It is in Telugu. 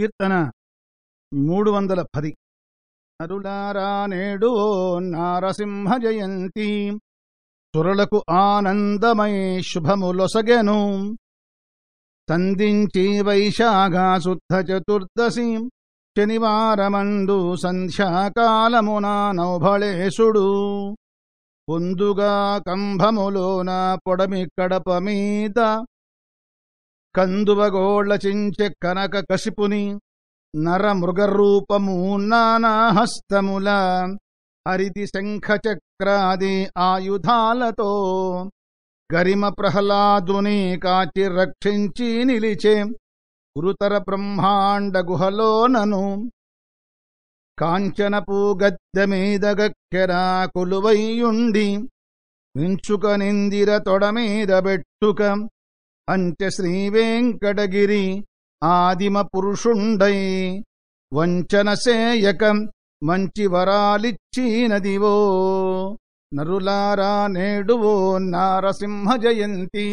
కీర్తన మూడు వందల పది. నరులారా నేడు నారసింహ జయంతి. సురలకు ఆనందమై శుభములొసగెను. సంధించి వైశాఖ శుద్ధ చతుర్దశి. శనివారమందు సంధ్యాకాలమున నౌభళేశుడు. పొందుగా కంభములోన పొడమి కడప మీద కందువగోళచించె కనక కసిపుని నరమృగరూపము నానాహస్తముల హరితి శంఖచక్రాది ఆయుధాలతో గరిమ ప్రహ్లాదుని కాచి రక్షించి నిలిచే గురుతర బ్రహ్మాండ గుహలోనను కాంచనపు గద్దె మీద గక్కెరా కొలువయ్యుండి మించుక నిందిర తొడమీద బెట్టుక అంచె శ్రీవేంకటగిరి ఆదిమ పురుషుండై. వంచన సేయకం మంచి వరాలిచ్చినదివో. నరులారా నేడువో నారసింహ జయంతి.